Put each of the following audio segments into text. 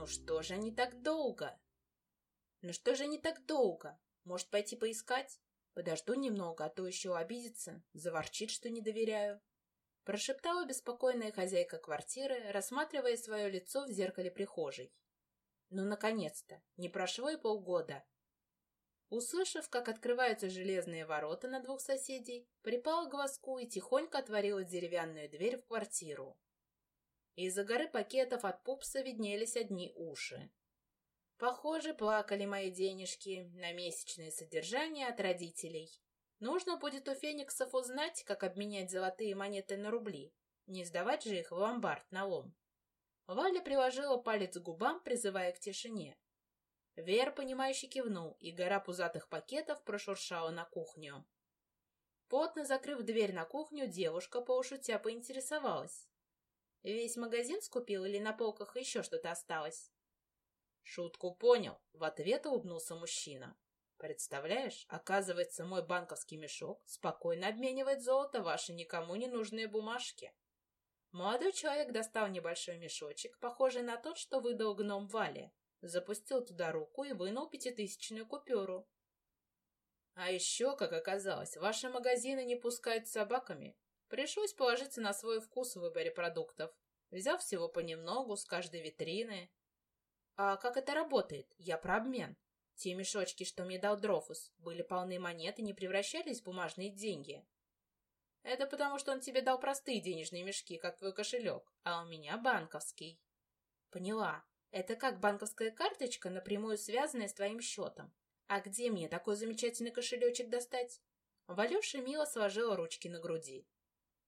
Ну что же они так долго? Ну что же они так долго? Может, пойти поискать? Подожду немного, а то еще обидится, заворчит, что не доверяю. Прошептала беспокойная хозяйка квартиры, рассматривая свое лицо в зеркале прихожей. Ну, наконец-то! Не прошло и полгода. Услышав, как открываются железные ворота на двух соседей, припала к глазку и тихонько отворила деревянную дверь в квартиру. Из-за горы пакетов от пупса виднелись одни уши. Похоже, плакали мои денежки на месячное содержание от родителей. Нужно будет у фениксов узнать, как обменять золотые монеты на рубли. Не сдавать же их в ломбард на лом. Валя приложила палец к губам, призывая к тишине. Вер, понимающе кивнул, и гора пузатых пакетов прошуршала на кухню. Плотно закрыв дверь на кухню, девушка, полушутя, поинтересовалась. Весь магазин скупил или на полках еще что-то осталось? Шутку понял, в ответ улыбнулся мужчина. Представляешь, оказывается, мой банковский мешок спокойно обменивает золото ваши никому не нужные бумажки. Молодой человек достал небольшой мешочек, похожий на тот, что выдал гном Вале, запустил туда руку и вынул пятитысячную купюру. А еще, как оказалось, ваши магазины не пускают с собаками, Пришлось положиться на свой вкус в выборе продуктов, взяв всего понемногу с каждой витрины. А как это работает? Я про обмен. Те мешочки, что мне дал Дрофус, были полны монет и не превращались в бумажные деньги. Это потому, что он тебе дал простые денежные мешки, как твой кошелек, а у меня банковский. Поняла. Это как банковская карточка, напрямую связанная с твоим счетом. А где мне такой замечательный кошелечек достать? Валюша мило сложила ручки на груди.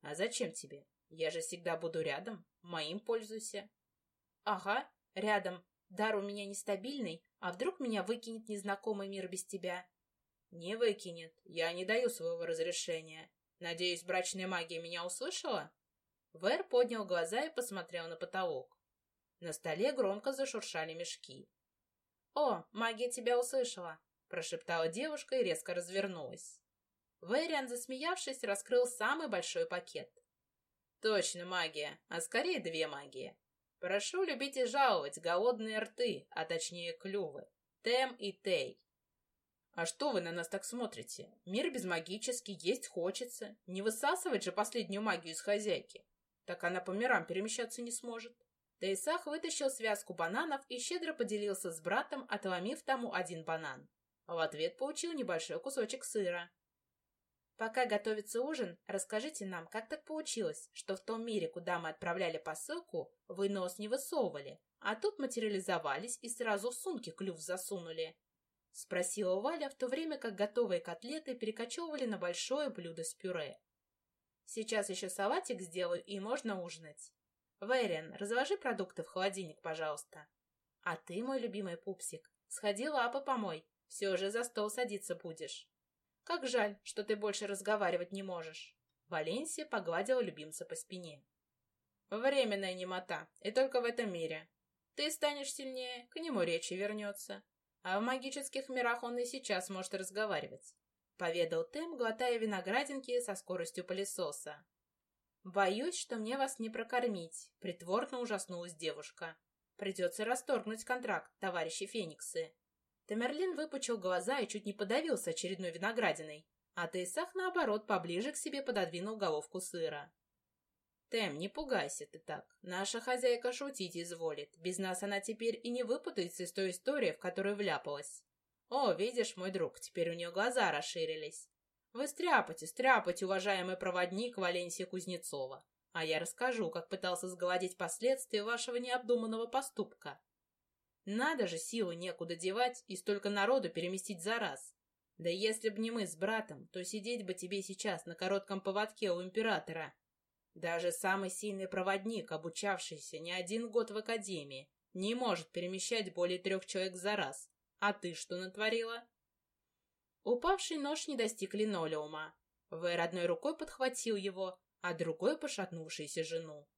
А зачем тебе? Я же всегда буду рядом. Моим пользуйся. Ага, рядом. Дар у меня нестабильный, а вдруг меня выкинет незнакомый мир без тебя? Не выкинет. Я не даю своего разрешения. Надеюсь, брачная магия меня услышала? Вэр поднял глаза и посмотрел на потолок. На столе громко зашуршали мешки. «О, магия тебя услышала!» — прошептала девушка и резко развернулась. Вэриан, засмеявшись, раскрыл самый большой пакет. Точно магия, а скорее две магии. Прошу любить и жаловать голодные рты, а точнее клювы. Тем и Тей. А что вы на нас так смотрите? Мир безмагический, есть хочется. Не высасывать же последнюю магию из хозяйки. Так она по мирам перемещаться не сможет. Тейсах вытащил связку бананов и щедро поделился с братом, отломив тому один банан. В ответ получил небольшой кусочек сыра. Пока готовится ужин, расскажите нам, как так получилось, что в том мире, куда мы отправляли посылку, вы нос не высовывали, а тут материализовались и сразу в сумки клюв засунули?» — спросила Валя, в то время как готовые котлеты перекочевывали на большое блюдо с пюре. «Сейчас еще салатик сделаю, и можно ужинать. Вэриан, разложи продукты в холодильник, пожалуйста. А ты, мой любимый пупсик, сходи лапы помой, все же за стол садиться будешь». Как жаль, что ты больше разговаривать не можешь. Валенсия погладила любимца по спине. Временная немота, и только в этом мире. Ты станешь сильнее, к нему речи вернется. А в магических мирах он и сейчас может разговаривать. Поведал Тем, глотая виноградинки со скоростью пылесоса. «Боюсь, что мне вас не прокормить», — притворно ужаснулась девушка. «Придется расторгнуть контракт, товарищи Фениксы. Тамерлин выпучил глаза и чуть не подавился очередной виноградиной, а Тейсах, наоборот, поближе к себе пододвинул головку сыра. «Тем, не пугайся ты так. Наша хозяйка шутить изволит. Без нас она теперь и не выпутается из той истории, в которую вляпалась. О, видишь, мой друг, теперь у нее глаза расширились. Вы стряпайте, стряпайте, уважаемый проводник Валенсия Кузнецова. А я расскажу, как пытался сгладить последствия вашего необдуманного поступка. Надо же, силы некуда девать и столько народу переместить за раз. Да если б не мы с братом, то сидеть бы тебе сейчас на коротком поводке у императора. Даже самый сильный проводник, обучавшийся не один год в академии, не может перемещать более трех человек за раз. А ты что натворила? Упавший нож не достиг линолеума. Вэр одной рукой подхватил его, а другой пошатнувшуюся жену.